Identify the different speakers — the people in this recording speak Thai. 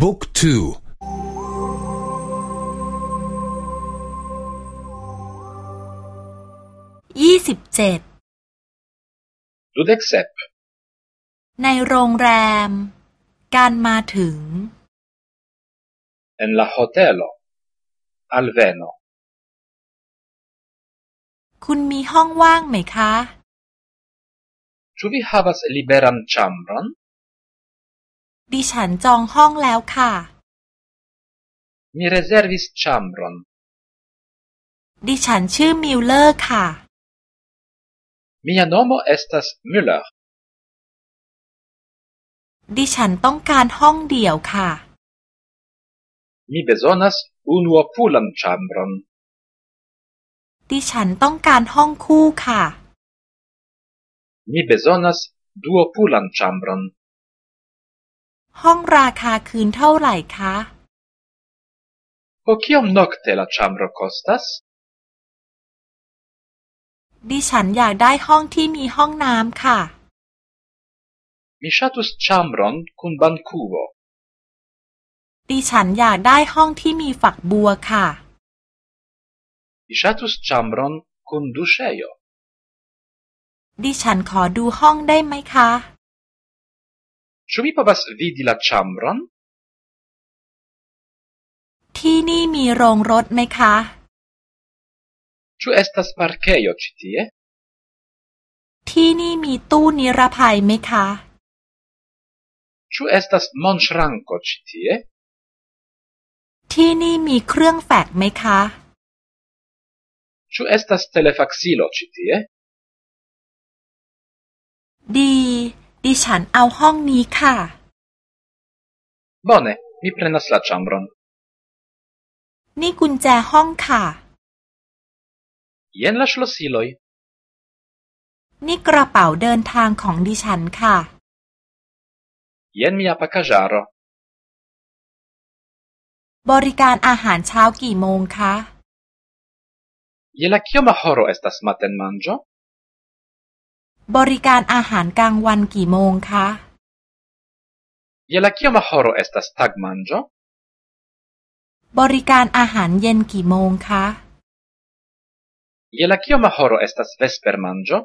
Speaker 1: บุ๊กทู
Speaker 2: ยี่สิบเจ็ด
Speaker 3: ดูเด็กเซป
Speaker 2: ในโรงแรม การมาถึง
Speaker 3: en la hotelo alveno
Speaker 2: คุณมีห้องว่างไหมคะ
Speaker 3: Ĉu vi havas liberan ĉambron?
Speaker 2: ดิฉันจองห้องแล้วค่ะ
Speaker 3: Mi rezervis ĉambron.
Speaker 2: ดิฉันชื่อมิลเลอร์ค่ะ
Speaker 3: Mia nomo estas Müller.
Speaker 2: ดิฉันต้องการห้องเดี่ยวค่ะ
Speaker 3: Mi bezonas unuopulan ĉambron.
Speaker 2: ดิฉันต้องการห้องคู่ค่ะ
Speaker 3: Mi bezonas duopulan ĉambron.
Speaker 2: ห้องราคาคืนเท่าไหร่คะ
Speaker 3: Po kiom nokte la ĉambro kostas?
Speaker 2: ดิฉันอยากได้ห้องที่มีห้องน้ำค่ะ
Speaker 3: Mi ŝatus ĉambron kun bankubo.
Speaker 2: ดิฉันอยากได้ห้องที่มีฝักบัวค่ะ
Speaker 3: Mi ŝatus ĉambron kun duŝejo.
Speaker 2: ดิฉันขอดูห้องได้ไหมคะ
Speaker 3: Ĉu mi povas vidi la ĉambron?
Speaker 2: ที่นี่มีโรงรถไหมคะ
Speaker 3: Ĉu estas parkejo ĉi tie?
Speaker 2: ที่นี่มีตู้นิรภัยไหมคะ
Speaker 3: Ĉu estas monŝranko ĉi tie?
Speaker 2: ที่นี่มีเครื่องแฟกซ์ไหมคะ
Speaker 3: Ĉu estas telefaksilo ĉi tie?
Speaker 2: ดี ดิฉันเอาห้องนี้ค่ะ
Speaker 3: Bone, mi prenas la ĉambron.
Speaker 2: นี่กุญแจห้องค่ะ
Speaker 3: Jen la ŝlosiloj.
Speaker 2: นี่กระเป๋าเดินทางของดิฉันค่ะ
Speaker 3: Jen mia pakaĵaro.
Speaker 2: บริการอาหารเช้ากี่โมงคะ
Speaker 3: Je la kioma horo estas matenmanĝo?
Speaker 2: บริการอาหารกลางวันกี่โมงคะ
Speaker 3: Je la kioma horo estas tagmanĝo?
Speaker 2: บริการอาหารเย็นกี่โมงคะ
Speaker 3: Je la kioma horo estas vespermanĝo?